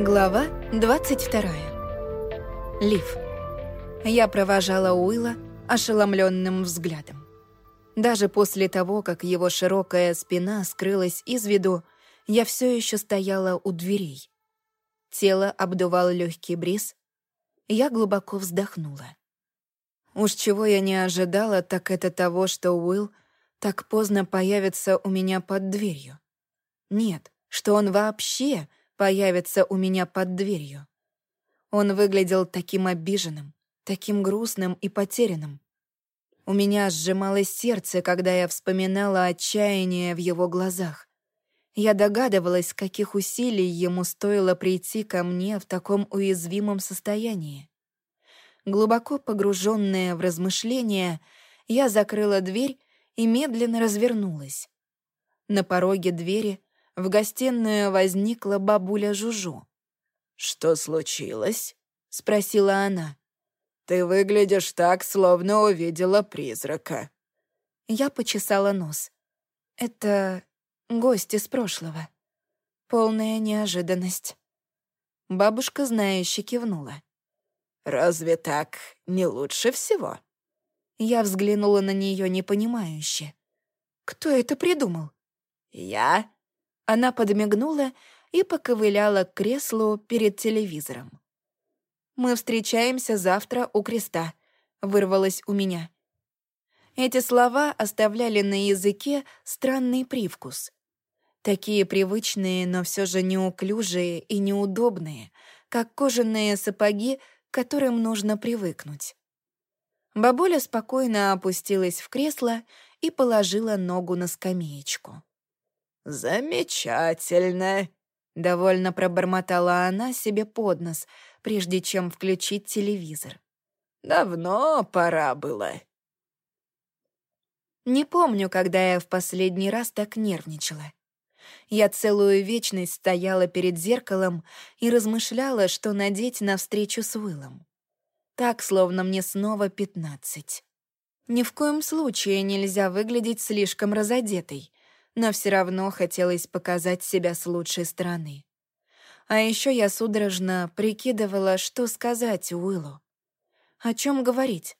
Глава 22. Лив. Я провожала Уилла ошеломленным взглядом. Даже после того, как его широкая спина скрылась из виду, я все еще стояла у дверей. Тело обдувал легкий бриз. Я глубоко вздохнула. Уж чего я не ожидала, так это того, что Уилл так поздно появится у меня под дверью. Нет, что он вообще появится у меня под дверью. Он выглядел таким обиженным, таким грустным и потерянным. У меня сжималось сердце, когда я вспоминала отчаяние в его глазах. Я догадывалась, каких усилий ему стоило прийти ко мне в таком уязвимом состоянии. Глубоко погруженная в размышления, я закрыла дверь и медленно развернулась. На пороге двери в гостиную возникла бабуля Жужу. «Что случилось?» — спросила она. «Ты выглядишь так, словно увидела призрака». Я почесала нос. «Это гость из прошлого. Полная неожиданность». Бабушка, знающе кивнула. «Разве так не лучше всего?» Я взглянула на нее непонимающе. «Кто это придумал?» «Я она подмигнула и поковыляла к креслу перед телевизором. «Мы встречаемся завтра у креста», — вырвалось у меня. Эти слова оставляли на языке странный привкус. Такие привычные, но все же неуклюжие и неудобные, как кожаные сапоги, к которым нужно привыкнуть. Бабуля спокойно опустилась в кресло и положила ногу на скамеечку. «Замечательно!» — довольно пробормотала она себе под нос, прежде чем включить телевизор. «Давно пора было». Не помню, когда я в последний раз так нервничала. Я целую вечность стояла перед зеркалом и размышляла, что надеть на встречу с Уиллом. Так, словно мне снова пятнадцать. Ни в коем случае нельзя выглядеть слишком разодетой, но все равно хотелось показать себя с лучшей стороны. А еще я судорожно прикидывала, что сказать Уиллу. О чем говорить?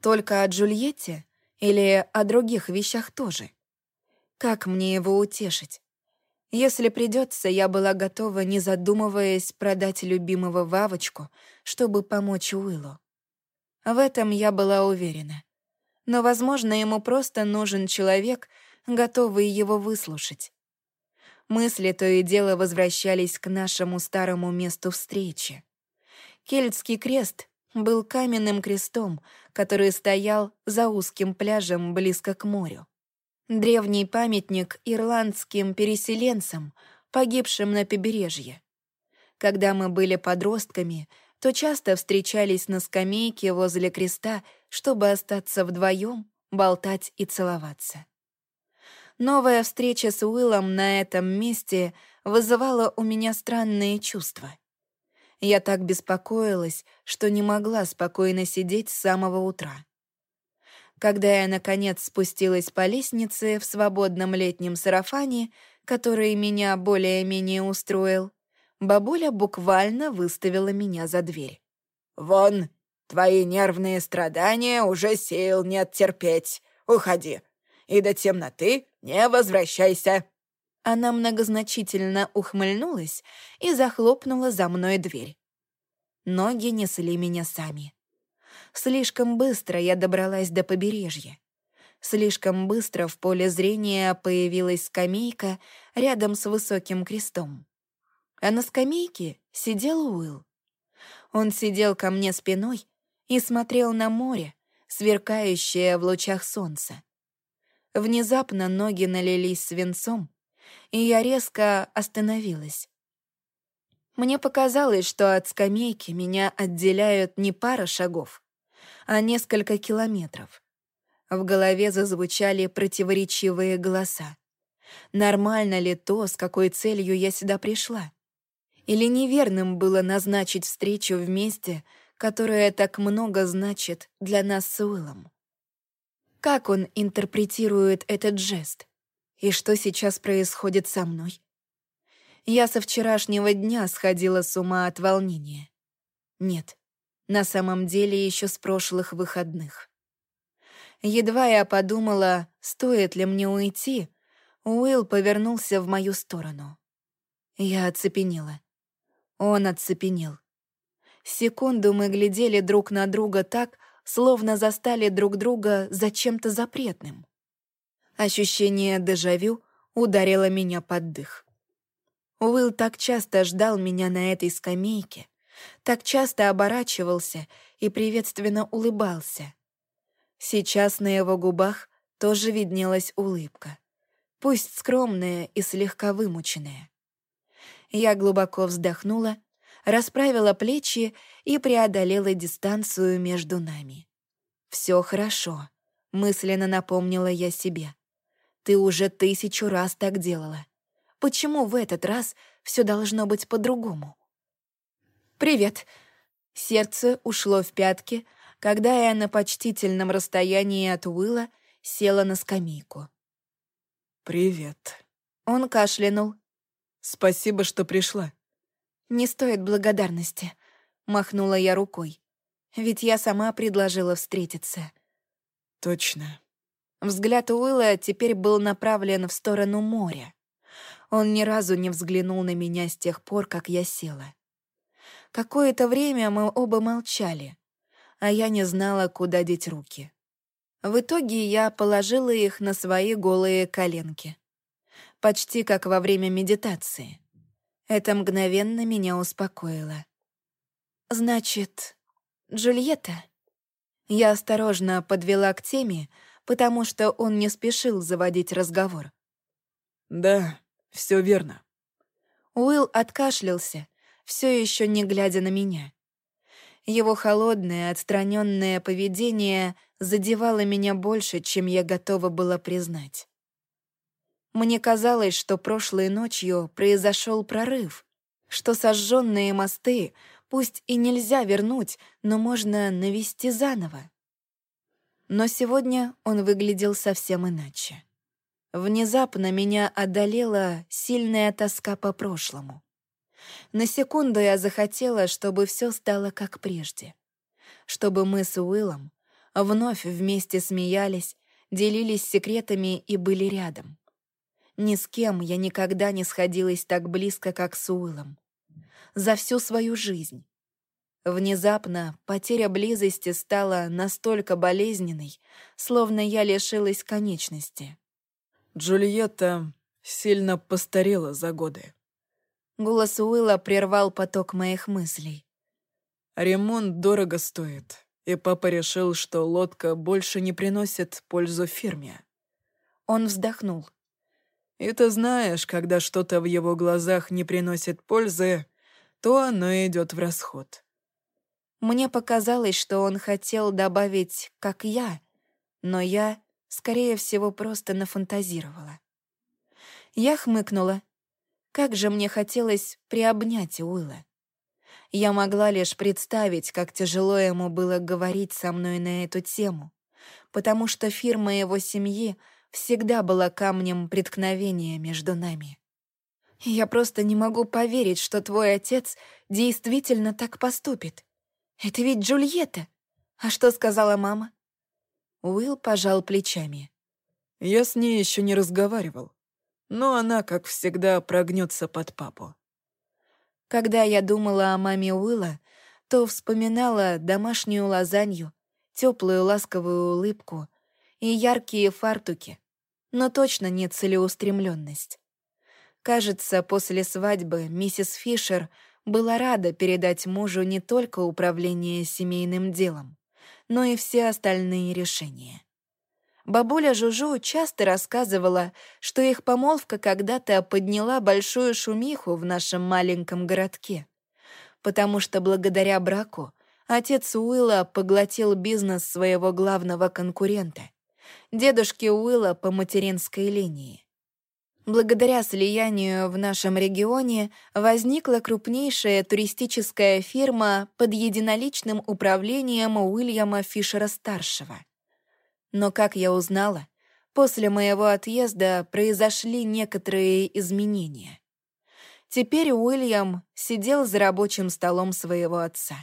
Только о Джульетте или о других вещах тоже? Как мне его утешить? Если придется, я была готова, не задумываясь, продать любимого Вавочку, чтобы помочь Уиллу. В этом я была уверена. Но, возможно, ему просто нужен человек, готовые его выслушать. Мысли то и дело возвращались к нашему старому месту встречи. Кельтский крест был каменным крестом, который стоял за узким пляжем близко к морю. Древний памятник ирландским переселенцам, погибшим на побережье. Когда мы были подростками, то часто встречались на скамейке возле креста, чтобы остаться вдвоем, болтать и целоваться. Новая встреча с Уиллом на этом месте вызывала у меня странные чувства. Я так беспокоилась, что не могла спокойно сидеть с самого утра. Когда я, наконец, спустилась по лестнице в свободном летнем сарафане, который меня более-менее устроил, бабуля буквально выставила меня за дверь. «Вон, твои нервные страдания уже сил нет терпеть. Уходи, и до темноты не возвращайся». Она многозначительно ухмыльнулась и захлопнула за мной дверь. Ноги несли меня сами. Слишком быстро я добралась до побережья. Слишком быстро в поле зрения появилась скамейка рядом с высоким крестом. А на скамейке сидел Уилл. Он сидел ко мне спиной и смотрел на море, сверкающее в лучах солнца. Внезапно ноги налились свинцом, и я резко остановилась. Мне показалось, что от скамейки меня отделяют не пара шагов, а несколько километров. В голове зазвучали противоречивые голоса. Нормально ли то, с какой целью я сюда пришла? Или неверным было назначить встречу в месте, которое так много значит для нас с Уиллом? Как он интерпретирует этот жест? И что сейчас происходит со мной? Я со вчерашнего дня сходила с ума от волнения. Нет, на самом деле еще с прошлых выходных. Едва я подумала, стоит ли мне уйти, Уилл повернулся в мою сторону. Я оцепенела. Он оцепенел. Секунду мы глядели друг на друга так, словно застали друг друга за чем-то запретным. Ощущение дежавю ударило меня под дых. Уилл так часто ждал меня на этой скамейке, так часто оборачивался и приветственно улыбался. Сейчас на его губах тоже виднелась улыбка, пусть скромная и слегка вымученная. Я глубоко вздохнула, расправила плечи и преодолела дистанцию между нами. «Все хорошо», — мысленно напомнила я себе. «Ты уже тысячу раз так делала. Почему в этот раз все должно быть по-другому? «Привет!» Сердце ушло в пятки, когда я на почтительном расстоянии от Уилла села на скамейку. «Привет». Он кашлянул. «Спасибо, что пришла». «Не стоит благодарности», — махнула я рукой. «Ведь я сама предложила встретиться». «Точно». Взгляд Уилла теперь был направлен в сторону моря. Он ни разу не взглянул на меня с тех пор, как я села. Какое-то время мы оба молчали, а я не знала, куда деть руки. В итоге я положила их на свои голые коленки. Почти как во время медитации. Это мгновенно меня успокоило. «Значит, Джульетта?» Я осторожно подвела к теме, потому что он не спешил заводить разговор. «Да, все верно». Уилл откашлялся, все еще не глядя на меня. Его холодное, отстраненное поведение задевало меня больше, чем я готова была признать. Мне казалось, что прошлой ночью произошел прорыв, что сожженные мосты пусть и нельзя вернуть, но можно навести заново. Но сегодня он выглядел совсем иначе. Внезапно меня одолела сильная тоска по прошлому. На секунду я захотела, чтобы все стало как прежде. Чтобы мы с Уиллом вновь вместе смеялись, делились секретами и были рядом. Ни с кем я никогда не сходилась так близко, как с Уиллом. За всю свою жизнь. Внезапно потеря близости стала настолько болезненной, словно я лишилась конечности. Джульетта сильно постарела за годы. Голос Уилла прервал поток моих мыслей. Ремонт дорого стоит, и папа решил, что лодка больше не приносит пользу фирме. Он вздохнул. И ты знаешь, когда что-то в его глазах не приносит пользы, то оно идет в расход. Мне показалось, что он хотел добавить «как я», но я Скорее всего, просто нафантазировала. Я хмыкнула. Как же мне хотелось приобнять Уилла. Я могла лишь представить, как тяжело ему было говорить со мной на эту тему, потому что фирма его семьи всегда была камнем преткновения между нами. Я просто не могу поверить, что твой отец действительно так поступит. Это ведь Джульетта. А что сказала мама? Уилл пожал плечами. «Я с ней еще не разговаривал, но она, как всегда, прогнется под папу». Когда я думала о маме Уилла, то вспоминала домашнюю лазанью, теплую ласковую улыбку и яркие фартуки, но точно не целеустремленность. Кажется, после свадьбы миссис Фишер была рада передать мужу не только управление семейным делом, но и все остальные решения. Бабуля Жужу часто рассказывала, что их помолвка когда-то подняла большую шумиху в нашем маленьком городке, потому что благодаря браку отец Уилла поглотил бизнес своего главного конкурента, дедушки Уилла по материнской линии. Благодаря слиянию в нашем регионе возникла крупнейшая туристическая фирма под единоличным управлением Уильяма Фишера-старшего. Но, как я узнала, после моего отъезда произошли некоторые изменения. Теперь Уильям сидел за рабочим столом своего отца.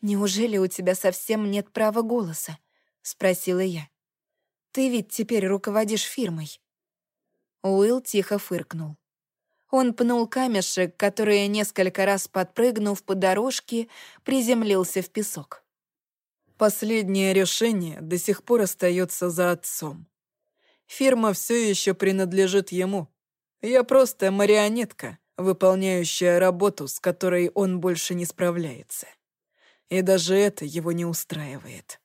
«Неужели у тебя совсем нет права голоса?» — спросила я. «Ты ведь теперь руководишь фирмой». Уилл тихо фыркнул. Он пнул камешек, который, несколько раз подпрыгнув по дорожке, приземлился в песок. Последнее решение до сих пор остается за отцом. Фирма все еще принадлежит ему. Я просто марионетка, выполняющая работу, с которой он больше не справляется. И даже это его не устраивает.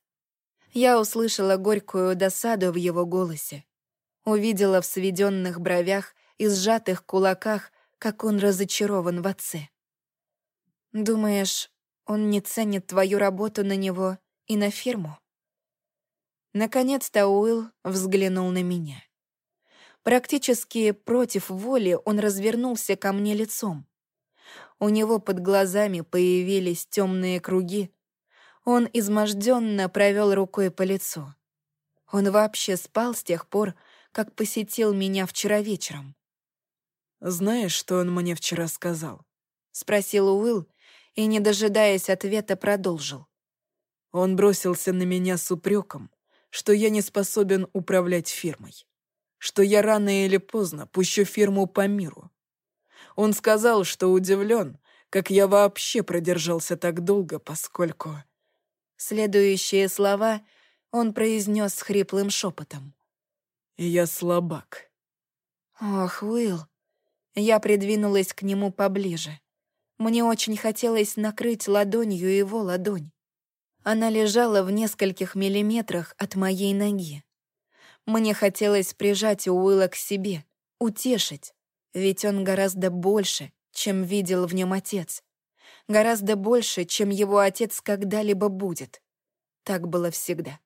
Я услышала горькую досаду в его голосе. Увидела в сведенных бровях и сжатых кулаках, как он разочарован в отце. «Думаешь, он не ценит твою работу на него и на фирму?» Наконец-то Уилл взглянул на меня. Практически против воли он развернулся ко мне лицом. У него под глазами появились темные круги. Он изможденно провел рукой по лицу. Он вообще спал с тех пор, как посетил меня вчера вечером. «Знаешь, что он мне вчера сказал?» — спросил Уилл и, не дожидаясь ответа, продолжил. Он бросился на меня с упреком, что я не способен управлять фирмой, что я рано или поздно пущу фирму по миру. Он сказал, что удивлен, как я вообще продержался так долго, поскольку... Следующие слова он произнес хриплым шепотом. «Я слабак». «Ох, Уилл». Я придвинулась к нему поближе. Мне очень хотелось накрыть ладонью его ладонь. Она лежала в нескольких миллиметрах от моей ноги. Мне хотелось прижать Уилла к себе, утешить, ведь он гораздо больше, чем видел в нем отец. Гораздо больше, чем его отец когда-либо будет. Так было всегда.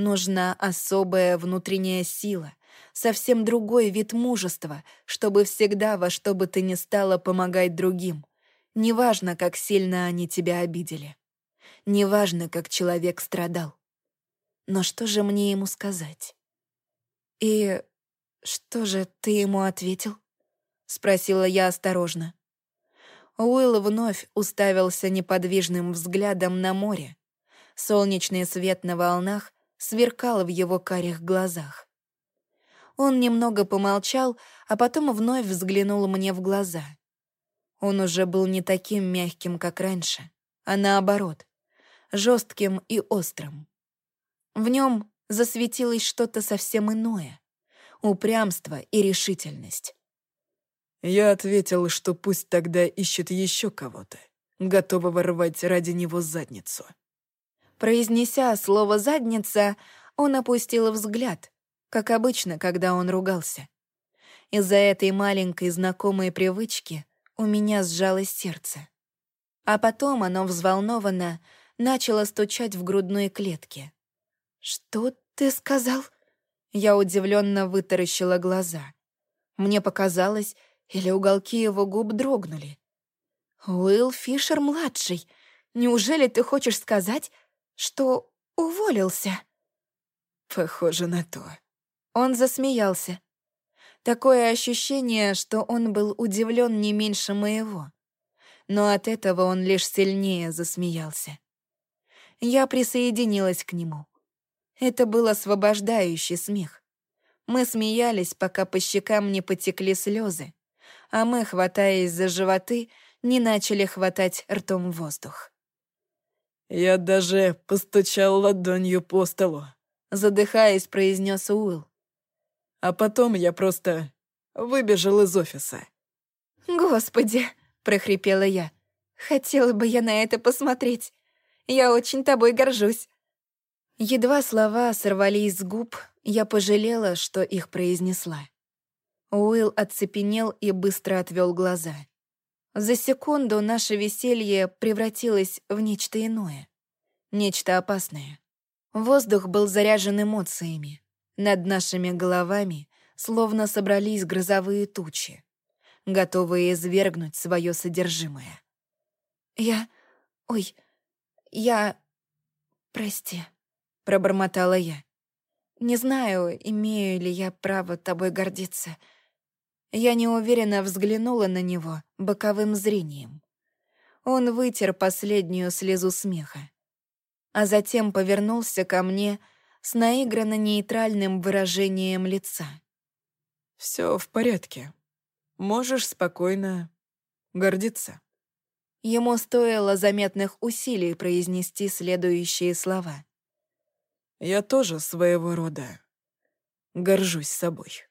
Нужна особая внутренняя сила, совсем другой вид мужества, чтобы всегда во что бы ты ни стала помогать другим. Неважно, как сильно они тебя обидели. Неважно, как человек страдал. Но что же мне ему сказать? «И что же ты ему ответил?» — спросила я осторожно. Уилл вновь уставился неподвижным взглядом на море. Солнечный свет на волнах сверкал в его карих глазах. Он немного помолчал, а потом вновь взглянул мне в глаза. Он уже был не таким мягким, как раньше, а наоборот, жестким и острым. В нем засветилось что-то совсем иное — упрямство и решительность. Я ответил, что пусть тогда ищет еще кого-то, готового рвать ради него задницу. Произнеся слово «задница», он опустил взгляд, как обычно, когда он ругался. Из-за этой маленькой знакомой привычки у меня сжалось сердце. А потом оно взволнованно начало стучать в грудной клетке. «Что ты сказал?» Я удивленно вытаращила глаза. Мне показалось, или уголки его губ дрогнули. «Уилл Фишер-младший, неужели ты хочешь сказать, что уволился?» «Похоже на то». Он засмеялся. Такое ощущение, что он был удивлен не меньше моего. Но от этого он лишь сильнее засмеялся. Я присоединилась к нему. Это был освобождающий смех. Мы смеялись, пока по щекам не потекли слезы, а мы, хватаясь за животы, не начали хватать ртом воздух. «Я даже постучал ладонью по столу», — задыхаясь, произнес Уилл. А потом я просто выбежал из офиса. «Господи!» — прохрипела я. «Хотела бы я на это посмотреть. Я очень тобой горжусь». Едва слова сорвались с губ, я пожалела, что их произнесла. Уилл оцепенел и быстро отвел глаза. За секунду наше веселье превратилось в нечто иное. Нечто опасное. Воздух был заряжен эмоциями. Над нашими головами словно собрались грозовые тучи, готовые извергнуть свое содержимое. «Я... Ой, я... Прости», — пробормотала я. «Не знаю, имею ли я право тобой гордиться. Я неуверенно взглянула на него боковым зрением. Он вытер последнюю слезу смеха, а затем повернулся ко мне с наигранно нейтральным выражением лица. Все в порядке. Можешь спокойно гордиться». Ему стоило заметных усилий произнести следующие слова. «Я тоже своего рода горжусь собой».